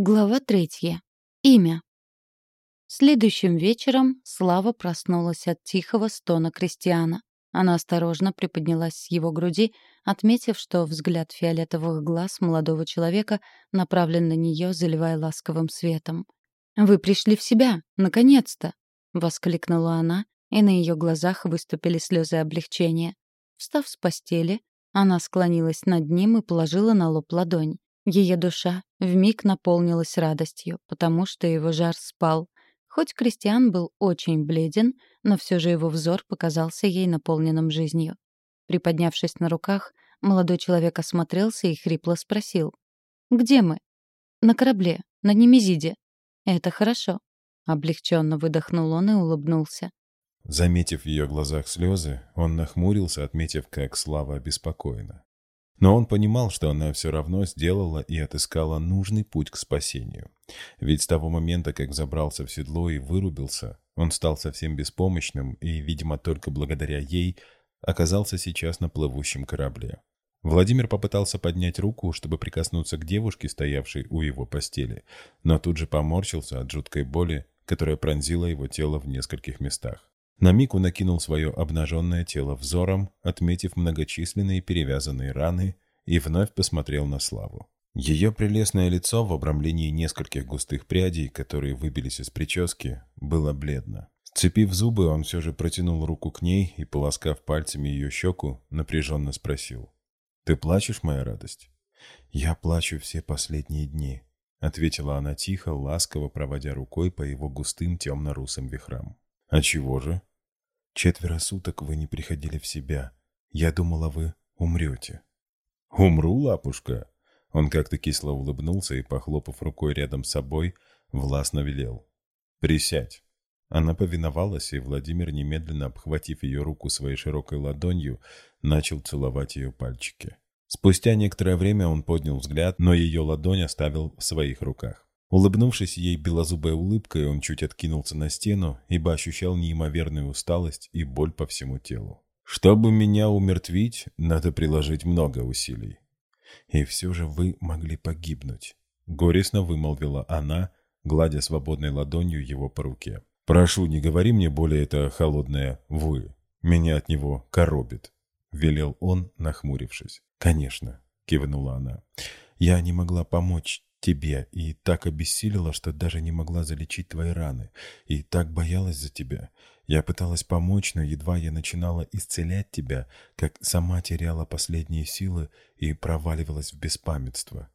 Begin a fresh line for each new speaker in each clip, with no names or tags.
Глава третья. Имя. Следующим вечером Слава проснулась от тихого стона Кристиана. Она осторожно приподнялась с его груди, отметив, что взгляд фиолетовых глаз молодого человека направлен на нее, заливая ласковым светом. «Вы пришли в себя! Наконец-то!» — воскликнула она, и на ее глазах выступили слезы облегчения. Встав с постели, она склонилась над ним и положила на лоб ладонь. Ее душа вмиг наполнилась радостью, потому что его жар спал. Хоть Кристиан был очень бледен, но все же его взор показался ей наполненным жизнью. Приподнявшись на руках, молодой человек осмотрелся и хрипло спросил. «Где мы?» «На корабле, на Немезиде». «Это хорошо». Облегченно выдохнул он и улыбнулся.
Заметив в ее глазах слезы, он нахмурился, отметив, как Слава обеспокоена. Но он понимал, что она все равно сделала и отыскала нужный путь к спасению. Ведь с того момента, как забрался в седло и вырубился, он стал совсем беспомощным и, видимо, только благодаря ей оказался сейчас на плывущем корабле. Владимир попытался поднять руку, чтобы прикоснуться к девушке, стоявшей у его постели, но тут же поморщился от жуткой боли, которая пронзила его тело в нескольких местах. На он накинул свое обнаженное тело взором, отметив многочисленные перевязанные раны, и вновь посмотрел на Славу. Ее прелестное лицо в обрамлении нескольких густых прядей, которые выбились из прически, было бледно. Сцепив зубы, он все же протянул руку к ней и, полоскав пальцами ее щеку, напряженно спросил. «Ты плачешь, моя радость?» «Я плачу все последние дни», — ответила она тихо, ласково проводя рукой по его густым темно-русым вихрам. «А чего же?» Четверо суток вы не приходили в себя. Я думала, вы умрете». «Умру, лапушка?» Он как-то кисло улыбнулся и, похлопав рукой рядом с собой, властно велел. «Присядь». Она повиновалась, и Владимир, немедленно обхватив ее руку своей широкой ладонью, начал целовать ее пальчики. Спустя некоторое время он поднял взгляд, но ее ладонь оставил в своих руках. Улыбнувшись ей белозубой улыбкой, он чуть откинулся на стену, ибо ощущал неимоверную усталость и боль по всему телу. «Чтобы меня умертвить, надо приложить много усилий. И все же вы могли погибнуть», — горестно вымолвила она, гладя свободной ладонью его по руке. «Прошу, не говори мне более это холодное «вы». Меня от него коробит», — велел он, нахмурившись. «Конечно», — кивнула она. «Я не могла помочь тебе и так обессилила, что даже не могла залечить твои раны, и так боялась за тебя. Я пыталась помочь, но едва я начинала исцелять тебя, как сама теряла последние силы и проваливалась в беспамятство».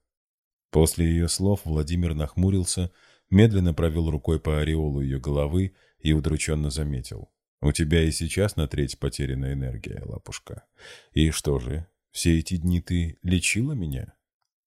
После ее слов Владимир нахмурился, медленно провел рукой по ореолу ее головы и удрученно заметил. «У тебя и сейчас на треть потеряна энергия, лапушка. И что же, все эти дни ты лечила меня?»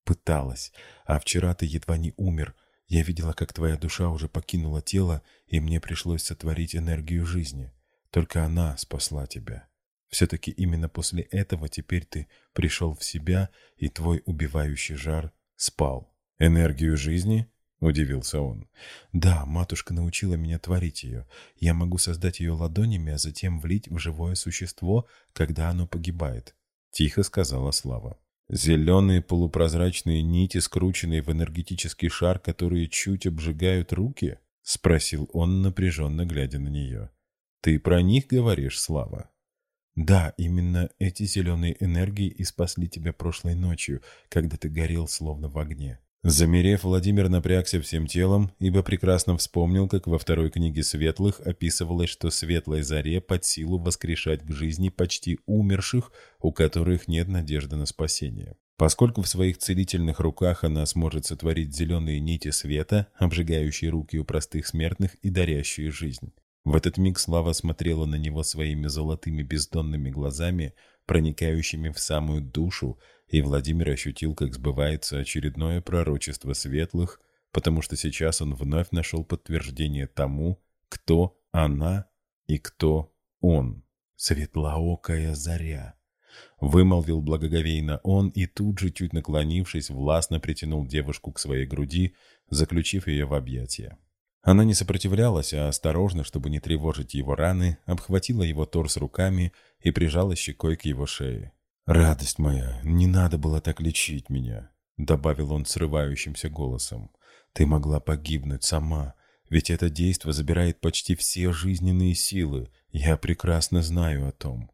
Пыталась. А вчера ты едва не умер. Я видела, как твоя душа уже покинула тело, и мне пришлось сотворить энергию жизни. Только она спасла тебя. Все-таки именно после этого теперь ты пришел в себя, и твой убивающий жар спал. «Энергию жизни?» — удивился он. «Да, матушка научила меня творить ее. Я могу создать ее ладонями, а затем влить в живое существо, когда оно погибает», — тихо сказала Слава. Зеленые полупрозрачные нити, скрученные в энергетический шар, которые чуть обжигают руки? — спросил он, напряженно глядя на нее. — Ты про них говоришь, Слава? — Да, именно эти зеленые энергии и спасли тебя прошлой ночью, когда ты горел словно в огне. Замерев, Владимир напрягся всем телом, ибо прекрасно вспомнил, как во второй книге Светлых описывалось, что светлой заре под силу воскрешать к жизни почти умерших, у которых нет надежды на спасение. Поскольку в своих целительных руках она сможет сотворить зеленые нити света, обжигающие руки у простых смертных и дарящие жизнь. В этот миг Слава смотрела на него своими золотыми бездонными глазами, проникающими в самую душу, и Владимир ощутил, как сбывается очередное пророчество светлых, потому что сейчас он вновь нашел подтверждение тому, кто она и кто он. «Светлоокая заря», — вымолвил благоговейно он и тут же, чуть наклонившись, властно притянул девушку к своей груди, заключив ее в объятия. Она не сопротивлялась, а осторожно, чтобы не тревожить его раны, обхватила его торс руками и прижала щекой к его шее. «Радость моя, не надо было так лечить меня», — добавил он срывающимся голосом. Ты могла погибнуть сама, ведь это действо забирает почти все жизненные силы. Я прекрасно знаю о том.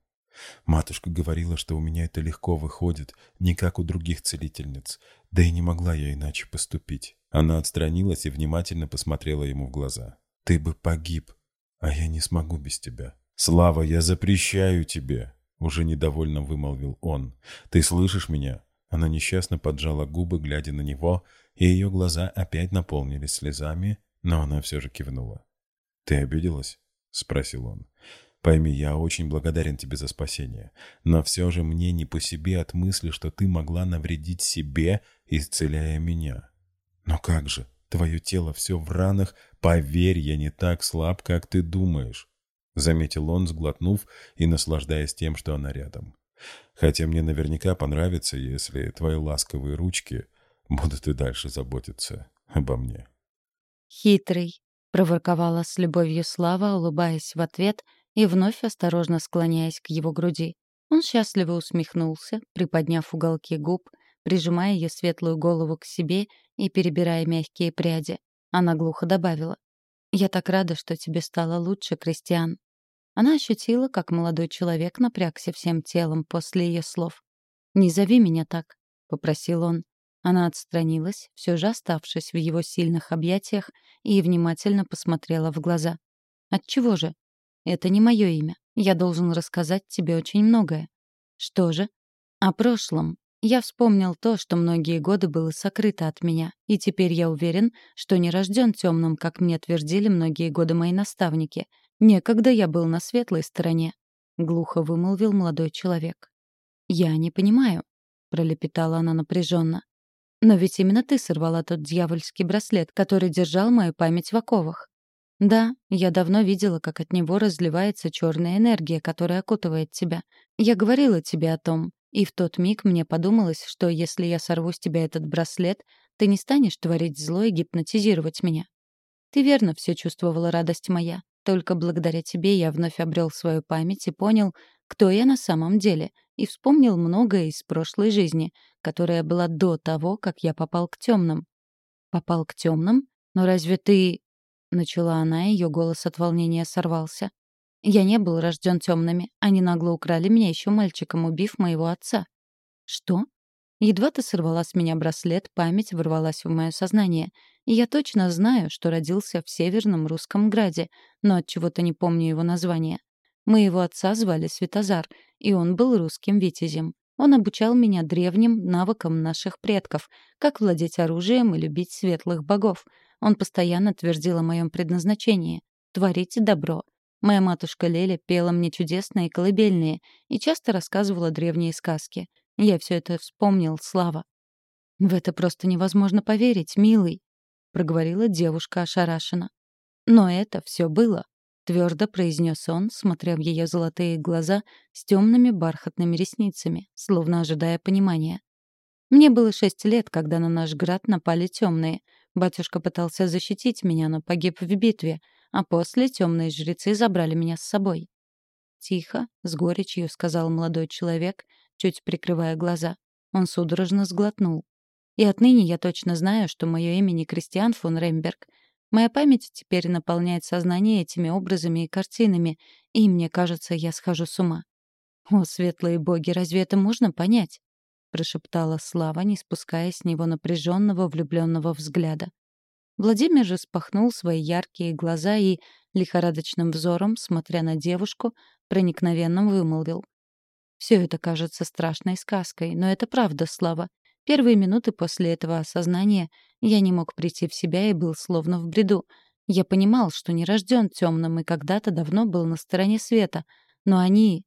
Матушка говорила, что у меня это легко выходит, не как у других целительниц, да и не могла я иначе поступить. Она отстранилась и внимательно посмотрела ему в глаза. «Ты бы погиб, а я не смогу без тебя. Слава, я запрещаю тебе!» Уже недовольно вымолвил он. «Ты слышишь меня?» Она несчастно поджала губы, глядя на него, и ее глаза опять наполнились слезами, но она все же кивнула. «Ты обиделась?» — спросил он. Пойми, я очень благодарен тебе за спасение. Но все же мне не по себе от мысли, что ты могла навредить себе, исцеляя меня. Но как же? Твое тело все в ранах. Поверь, я не так слаб, как ты думаешь. Заметил он, сглотнув и наслаждаясь тем, что она рядом. Хотя мне наверняка понравится, если твои ласковые ручки будут и дальше заботиться обо мне.
«Хитрый», — проворковала с любовью Слава, улыбаясь в ответ — и вновь осторожно склоняясь к его груди. Он счастливо усмехнулся, приподняв уголки губ, прижимая ее светлую голову к себе и перебирая мягкие пряди. Она глухо добавила. «Я так рада, что тебе стало лучше, Кристиан». Она ощутила, как молодой человек напрягся всем телом после ее слов. «Не зови меня так», — попросил он. Она отстранилась, все же оставшись в его сильных объятиях, и внимательно посмотрела в глаза. «Отчего же? Это не мое имя. Я должен рассказать тебе очень многое. Что же? О прошлом. Я вспомнил то, что многие годы было сокрыто от меня, и теперь я уверен, что не рожден темным, как мне твердили многие годы мои наставники. Некогда я был на светлой стороне. Глухо вымолвил молодой человек. «Я не понимаю», — пролепетала она напряженно. «Но ведь именно ты сорвала тот дьявольский браслет, который держал мою память в оковах. Да, я давно видела, как от него разливается черная энергия, которая окутывает тебя. Я говорила тебе о том, и в тот миг мне подумалось, что если я сорву с тебя этот браслет, ты не станешь творить зло и гипнотизировать меня. Ты верно все чувствовала, радость моя. Только благодаря тебе я вновь обрел свою память и понял, кто я на самом деле, и вспомнил многое из прошлой жизни, которая была до того, как я попал к темным. Попал к темным? Но разве ты... Начала она, ее голос от волнения сорвался. «Я не был рожден темными. Они нагло украли меня еще мальчиком, убив моего отца». «Что?» Едва ты сорвала с меня браслет, память ворвалась в мое сознание. И я точно знаю, что родился в Северном Русском Граде, но от чего то не помню его название. Моего отца звали Светозар, и он был русским витязем. Он обучал меня древним навыкам наших предков, как владеть оружием и любить светлых богов — он постоянно твердил о моем предназначении — творить добро. Моя матушка Леля пела мне чудесные колыбельные и часто рассказывала древние сказки. Я все это вспомнил, Слава. «В это просто невозможно поверить, милый», — проговорила девушка ошарашенно. «Но это все было», — твердо произнес он, смотря в ее золотые глаза с темными бархатными ресницами, словно ожидая понимания. Мне было шесть лет, когда на наш град напали темные — Батюшка пытался защитить меня, но погиб в битве, а после темные жрецы забрали меня с собой. Тихо, с горечью сказал молодой человек, чуть прикрывая глаза. Он судорожно сглотнул. И отныне я точно знаю, что мое имя не Кристиан фон Ремберг. Моя память теперь наполняет сознание этими образами и картинами, и мне кажется, я схожу с ума. О, светлые боги, разве это можно понять? прошептала Слава, не спуская с него напряженного влюбленного взгляда. Владимир же спахнул свои яркие глаза и, лихорадочным взором, смотря на девушку, проникновенно вымолвил. «Все это кажется страшной сказкой, но это правда, Слава. Первые минуты после этого осознания я не мог прийти в себя и был словно в бреду. Я понимал, что не рожден темным и когда-то давно был на стороне света, но они,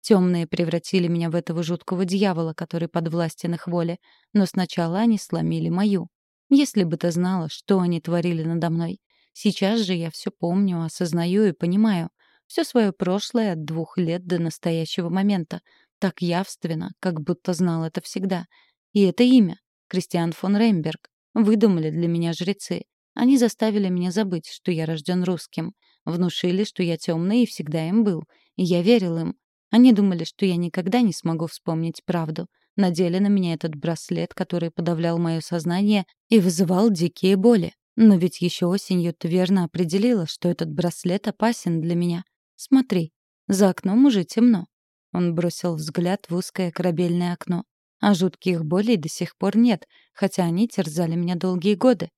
Темные превратили меня в этого жуткого дьявола, который подвластен их воле. Но сначала они сломили мою. Если бы ты знала, что они творили надо мной. Сейчас же я все помню, осознаю и понимаю. Все свое прошлое от двух лет до настоящего момента. Так явственно, как будто знал это всегда. И это имя — Кристиан фон Ремберг. Выдумали для меня жрецы. Они заставили меня забыть, что я рожден русским. Внушили, что я темный и всегда им был. И я верил им. Они думали, что я никогда не смогу вспомнить правду. Надели на меня этот браслет, который подавлял мое сознание и вызывал дикие боли. Но ведь еще осенью ты верно определила, что этот браслет опасен для меня. Смотри, за окном уже темно. Он бросил взгляд в узкое корабельное окно. А жутких болей до сих пор нет, хотя они терзали меня долгие годы.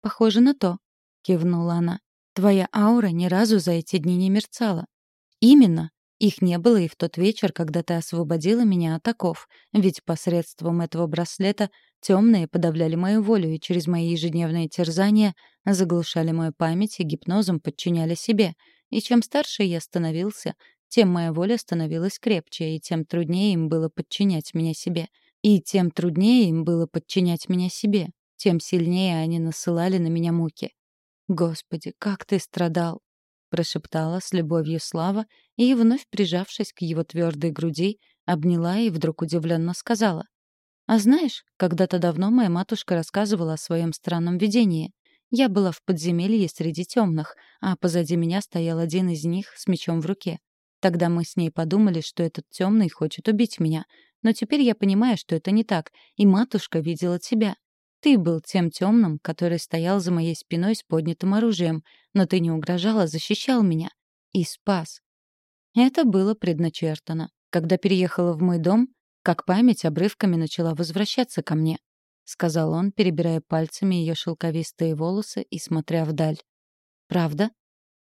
«Похоже на то», — кивнула она. «Твоя аура ни разу за эти дни не мерцала». «Именно. Их не было и в тот вечер, когда ты освободила меня от оков, ведь посредством этого браслета темные подавляли мою волю и через мои ежедневные терзания заглушали мою память и гипнозом подчиняли себе. И чем старше я становился, тем моя воля становилась крепче, и тем труднее им было подчинять меня себе. И тем труднее им было подчинять меня себе, тем сильнее они насылали на меня муки. «Господи, как ты страдал!» Прошептала с любовью Слава и, вновь прижавшись к его твердой груди, обняла и вдруг удивленно сказала. «А знаешь, когда-то давно моя матушка рассказывала о своем странном видении. Я была в подземелье среди темных, а позади меня стоял один из них с мечом в руке. Тогда мы с ней подумали, что этот темный хочет убить меня. Но теперь я понимаю, что это не так, и матушка видела тебя. Ты был тем темным, который стоял за моей спиной с поднятым оружием, но ты не угрожал, а защищал меня. И спас. Это было предначертано. Когда переехала в мой дом, как память обрывками начала возвращаться ко мне, — сказал он, перебирая пальцами ее шелковистые волосы и смотря вдаль. «Правда?»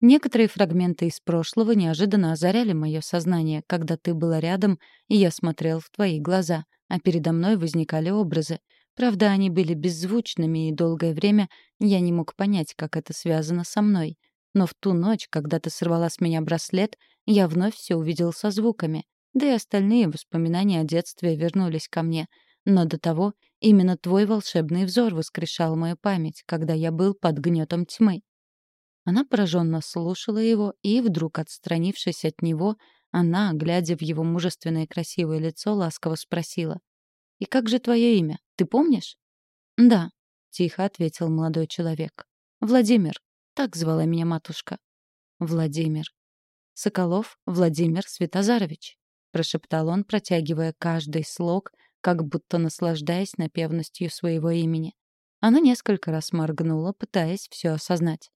Некоторые фрагменты из прошлого неожиданно озаряли мое сознание, когда ты была рядом, и я смотрел в твои глаза, а передо мной возникали образы. Правда, они были беззвучными, и долгое время я не мог понять, как это связано со мной. Но в ту ночь, когда ты сорвала с меня браслет, я вновь все увидел со звуками. Да и остальные воспоминания о детстве вернулись ко мне. Но до того именно твой волшебный взор воскрешал мою память, когда я был под гнетом тьмы. Она пораженно слушала его, и, вдруг отстранившись от него, она, глядя в его мужественное красивое лицо, ласково спросила. «И как же твое имя? Ты помнишь?» «Да», — тихо ответил молодой человек. «Владимир. Так звала меня матушка». «Владимир». «Соколов Владимир Светозарович», — прошептал он, протягивая каждый слог, как будто наслаждаясь напевностью своего имени. Она несколько раз моргнула, пытаясь все осознать.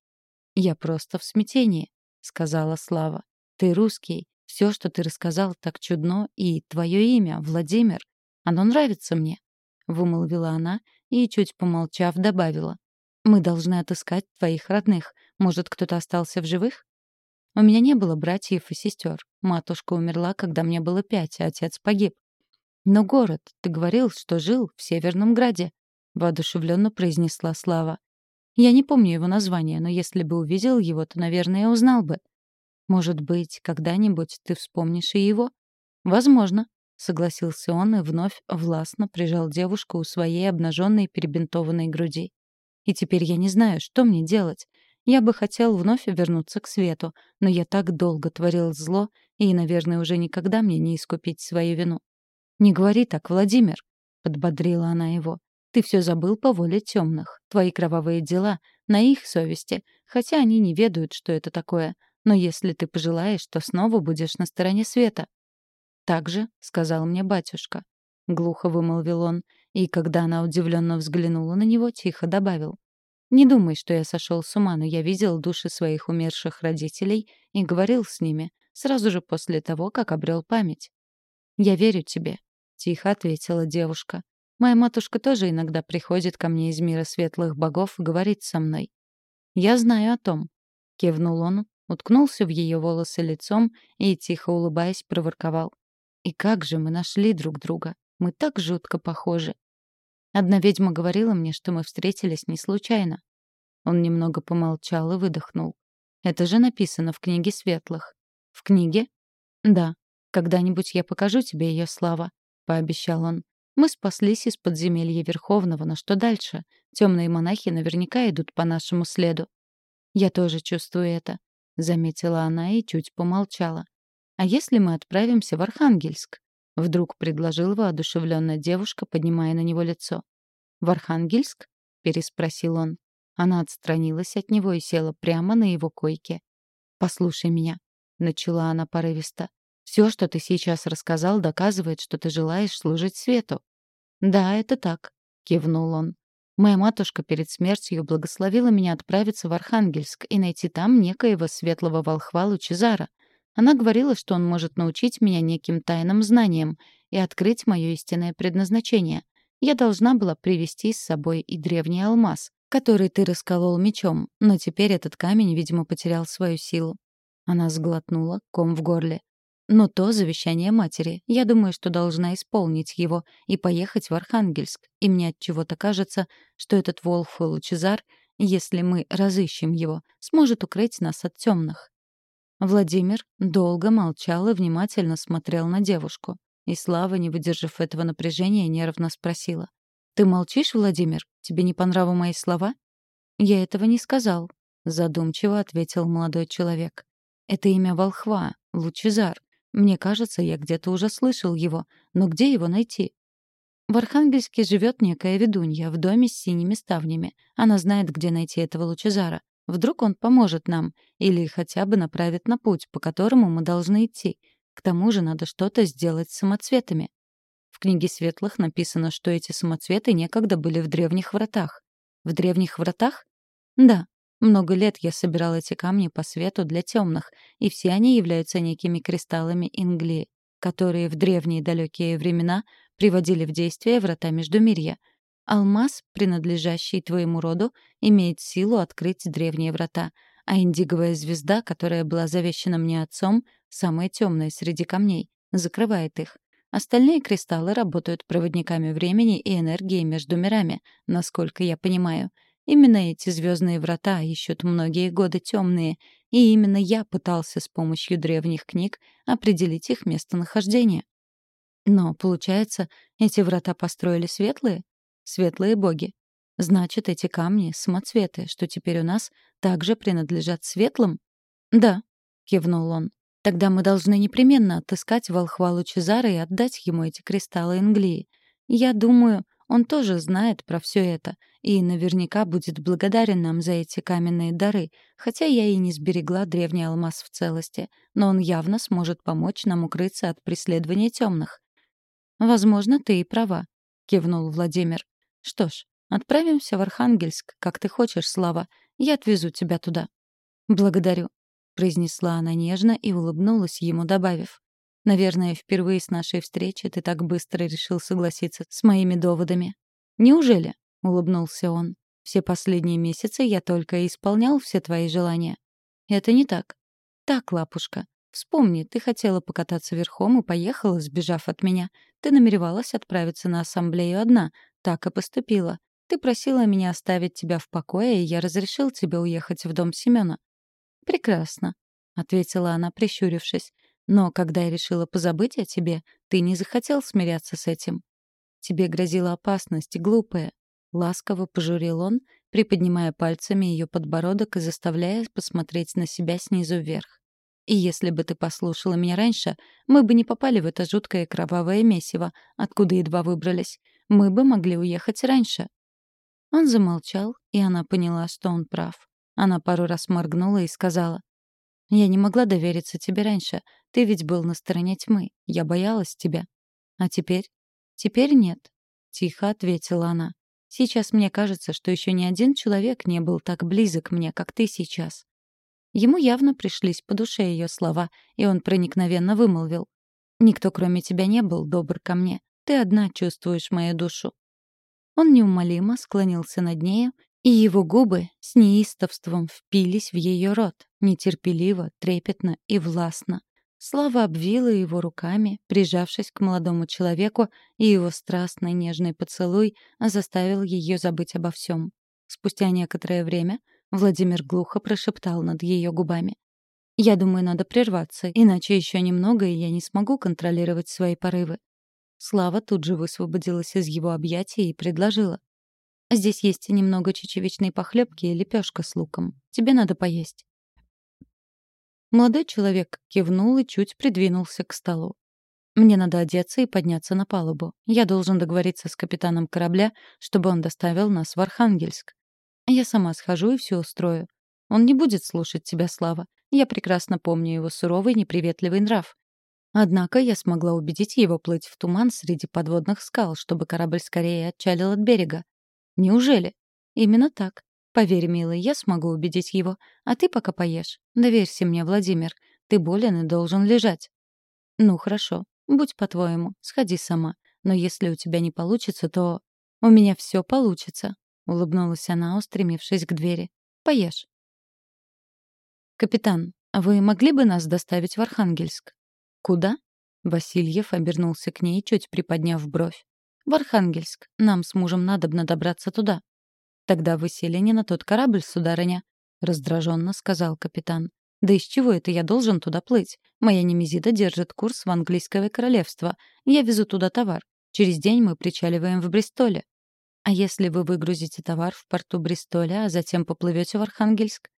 «Я просто в смятении», — сказала Слава. «Ты русский. Все, что ты рассказал, так чудно. И твое имя, Владимир. Оно нравится мне», — вымолвила она и, чуть помолчав, добавила. «Мы должны отыскать твоих родных. Может, кто-то остался в живых?» «У меня не было братьев и сестер. Матушка умерла, когда мне было пять, а отец погиб. Но город, ты говорил, что жил в Северном Граде», — воодушевленно произнесла Слава. «Я не помню его название, но если бы увидел его, то, наверное, узнал бы. Может быть, когда-нибудь ты вспомнишь и его?» «Возможно», согласился он и вновь властно прижал девушку у своей обнаженной перебинтованной груди. И теперь я не знаю, что мне делать. Я бы хотел вновь вернуться к свету, но я так долго творил зло, и, наверное, уже никогда мне не искупить свою вину. «Не говори так, Владимир», — подбодрила она его. «Ты все забыл по воле темных. Твои кровавые дела на их совести, хотя они не ведают, что это такое. Но если ты пожелаешь, то снова будешь на стороне света». «Так же», — сказал мне батюшка. Глухо вымолвил он, и когда она удивленно взглянула на него, тихо добавил. «Не думай, что я сошел с ума, но я видел души своих умерших родителей и говорил с ними, сразу же после того, как обрел память». «Я верю тебе», — тихо ответила девушка. «Моя матушка тоже иногда приходит ко мне из мира светлых богов и говорит со мной». «Я знаю о том», — кивнул он, уткнулся в ее волосы лицом и, тихо улыбаясь, проворковал. И как же мы нашли друг друга? Мы так жутко похожи. Одна ведьма говорила мне, что мы встретились не случайно. Он немного помолчал и выдохнул. Это же написано в книге светлых. В книге? Да. Когда-нибудь я покажу тебе ее слава, пообещал он. Мы спаслись из подземелья Верховного, но что дальше? Темные монахи наверняка идут по нашему следу. Я тоже чувствую это, заметила она и чуть помолчала. «А если мы отправимся в Архангельск?» — вдруг предложила воодушевленная девушка, поднимая на него лицо. «В Архангельск?» — переспросил он. Она отстранилась от него и села прямо на его койке. «Послушай меня», — начала она порывисто. «Все, что ты сейчас рассказал, доказывает, что ты желаешь служить свету». «Да, это так», — кивнул он. Моя матушка перед смертью благословила меня отправиться в Архангельск и найти там некоего светлого волхва Лучезара. Она говорила, что он может научить меня неким тайным знаниям и открыть мое истинное предназначение. Я должна была привести с собой и древний алмаз, который ты расколол мечом, но теперь этот камень, видимо, потерял свою силу. Она сглотнула, ком в горле. Но то завещание матери. Я думаю, что должна исполнить его и поехать в Архангельск. И мне от чего-то кажется, что этот Волф Лучезар, если мы разыщем его, сможет укрыть нас от темных. Владимир долго молчал и внимательно смотрел на девушку. И Слава, не выдержав этого напряжения, нервно спросила. «Ты молчишь, Владимир? Тебе не по нраву мои слова?» «Я этого не сказал», — задумчиво ответил молодой человек. «Это имя волхва, Лучезар. Мне кажется, я где-то уже слышал его, но где его найти? В Архангельске живет некая ведунья в доме с синими ставнями. Она знает, где найти этого Лучезара. Вдруг он поможет нам или хотя бы направит на путь, по которому мы должны идти. К тому же надо что-то сделать с самоцветами. В книге светлых написано, что эти самоцветы некогда были в древних вратах. В древних вратах? Да, много лет я собирал эти камни по свету для темных, и все они являются некими кристаллами Ингли, которые в древние далекие времена приводили в действие врата Междумирья. Алмаз, принадлежащий твоему роду, имеет силу открыть древние врата, а индиговая звезда, которая была завещана мне отцом, самая темная среди камней, закрывает их. Остальные кристаллы работают проводниками времени и энергии между мирами, насколько я понимаю — Именно эти звездные врата ищут многие годы темные, и именно я пытался с помощью древних книг определить их местонахождение. Но, получается, эти врата построили светлые? Светлые боги. Значит, эти камни — самоцветы, что теперь у нас также принадлежат светлым? Да, кивнул он. Тогда мы должны непременно отыскать волхва Лучезара и отдать ему эти кристаллы Инглии. Я думаю, он тоже знает про все это и наверняка будет благодарен нам за эти каменные дары, хотя я и не сберегла древний алмаз в целости, но он явно сможет помочь нам укрыться от преследования темных. «Возможно, ты и права», — кивнул Владимир. «Что ж, отправимся в Архангельск, как ты хочешь, Слава. Я отвезу тебя туда». «Благодарю», — произнесла она нежно и улыбнулась ему, добавив. Наверное, впервые с нашей встречи ты так быстро решил согласиться с моими доводами. Неужели? улыбнулся он. Все последние месяцы я только исполнял все твои желания. Это не так. Так, лапушка. Вспомни, ты хотела покататься верхом и поехала, сбежав от меня. Ты намеревалась отправиться на ассамблею одна. Так и поступила. Ты просила меня оставить тебя в покое, и я разрешил тебе уехать в дом Семёна. Прекрасно, ответила она, прищурившись. Но когда я решила позабыть о тебе, ты не захотел смиряться с этим. Тебе грозила опасность, глупая. Ласково пожурил он, приподнимая пальцами ее подбородок и заставляя посмотреть на себя снизу вверх. И если бы ты послушала меня раньше, мы бы не попали в это жуткое кровавое месиво, откуда едва выбрались. Мы бы могли уехать раньше. Он замолчал, и она поняла, что он прав. Она пару раз моргнула и сказала, «Я не могла довериться тебе раньше. Ты ведь был на стороне тьмы. Я боялась тебя. А теперь? Теперь нет. Тихо ответила она. Сейчас мне кажется, что еще ни один человек не был так близок мне, как ты сейчас. Ему явно пришлись по душе ее слова, и он проникновенно вымолвил. «Никто, кроме тебя, не был добр ко мне. Ты одна чувствуешь мою душу». Он неумолимо склонился над нею и его губы с неистовством впились в ее рот, нетерпеливо, трепетно и властно. Слава обвила его руками, прижавшись к молодому человеку, и его страстный нежный поцелуй заставил ее забыть обо всем. Спустя некоторое время Владимир глухо прошептал над ее губами. «Я думаю, надо прерваться, иначе еще немного, и я не смогу контролировать свои порывы». Слава тут же высвободилась из его объятий и предложила. Здесь есть немного чечевичной похлебки и лепешка с луком. Тебе надо поесть». Молодой человек кивнул и чуть придвинулся к столу. «Мне надо одеться и подняться на палубу. Я должен договориться с капитаном корабля, чтобы он доставил нас в Архангельск. Я сама схожу и все устрою. Он не будет слушать тебя, Слава. Я прекрасно помню его суровый, неприветливый нрав. Однако я смогла убедить его плыть в туман среди подводных скал, чтобы корабль скорее отчалил от берега. Неужели? Именно так. Поверь, милый, я смогу убедить его. А ты пока поешь. Доверься мне, Владимир. Ты болен и должен лежать. Ну, хорошо. Будь по-твоему. Сходи сама. Но если у тебя не получится, то... У меня все получится. Улыбнулась она, устремившись к двери. Поешь. «Капитан, вы могли бы нас доставить в Архангельск?» «Куда?» Васильев обернулся к ней, чуть приподняв бровь. «В Архангельск. Нам с мужем надобно добраться туда». «Тогда вы сели не на тот корабль, сударыня», — раздраженно сказал капитан. «Да из чего это я должен туда плыть? Моя немезида держит курс в английское королевство. Я везу туда товар. Через день мы причаливаем в Бристоле. А если вы выгрузите товар в порту Бристоля, а затем поплывете в Архангельск?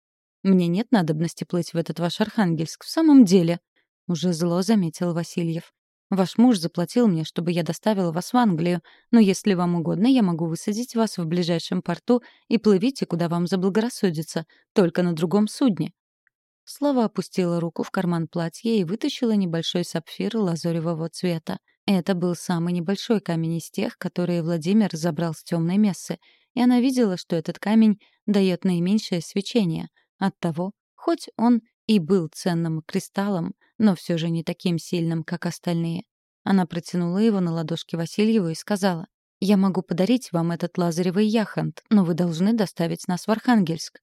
Мне нет надобности плыть в этот ваш Архангельск, в самом деле. Уже зло заметил Васильев. Ваш муж заплатил мне, чтобы я доставила вас в Англию, но если вам угодно, я могу высадить вас в ближайшем порту и плывите, куда вам заблагорассудится, только на другом судне». Слава опустила руку в карман платья и вытащила небольшой сапфир лазоревого цвета. Это был самый небольшой камень из тех, которые Владимир забрал с темной мессы, и она видела, что этот камень дает наименьшее свечение. Оттого, хоть он и был ценным кристаллом, но все же не таким сильным, как остальные. Она протянула его на ладошке Васильеву и сказала, «Я могу подарить вам этот лазаревый яхонт, но вы должны доставить нас в Архангельск».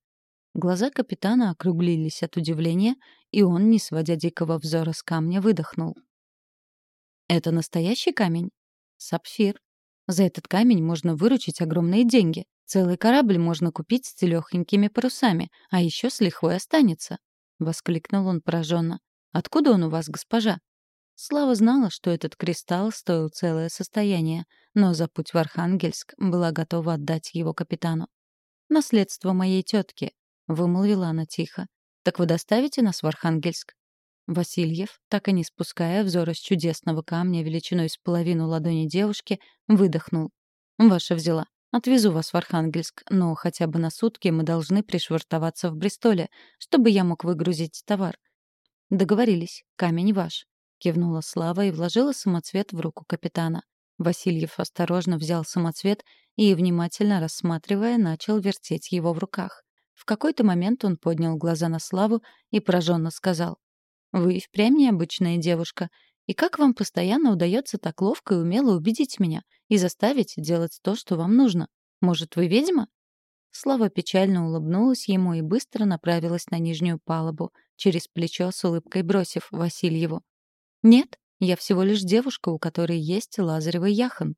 Глаза капитана округлились от удивления, и он, не сводя дикого взора с камня, выдохнул. «Это настоящий камень?» «Сапфир. За этот камень можно выручить огромные деньги. Целый корабль можно купить с целёхонькими парусами, а еще с лихвой останется. — воскликнул он пораженно. «Откуда он у вас, госпожа?» Слава знала, что этот кристалл стоил целое состояние, но за путь в Архангельск была готова отдать его капитану. «Наследство моей тетки», — вымолвила она тихо. «Так вы доставите нас в Архангельск?» Васильев, так и не спуская взора с чудесного камня величиной с половину ладони девушки, выдохнул. «Ваша взяла. Отвезу вас в Архангельск, но хотя бы на сутки мы должны пришвартоваться в Бристоле, чтобы я мог выгрузить товар. Договорились, камень ваш. Кивнула Слава и вложила самоцвет в руку капитана. Васильев осторожно взял самоцвет и, внимательно рассматривая, начал вертеть его в руках. В какой-то момент он поднял глаза на Славу и пораженно сказал. «Вы впрямь необычная девушка. И как вам постоянно удается так ловко и умело убедить меня и заставить делать то, что вам нужно? Может, вы ведьма?» Слава печально улыбнулась ему и быстро направилась на нижнюю палубу, через плечо с улыбкой бросив Васильеву. «Нет, я всего лишь девушка, у которой есть лазаревый яхонт».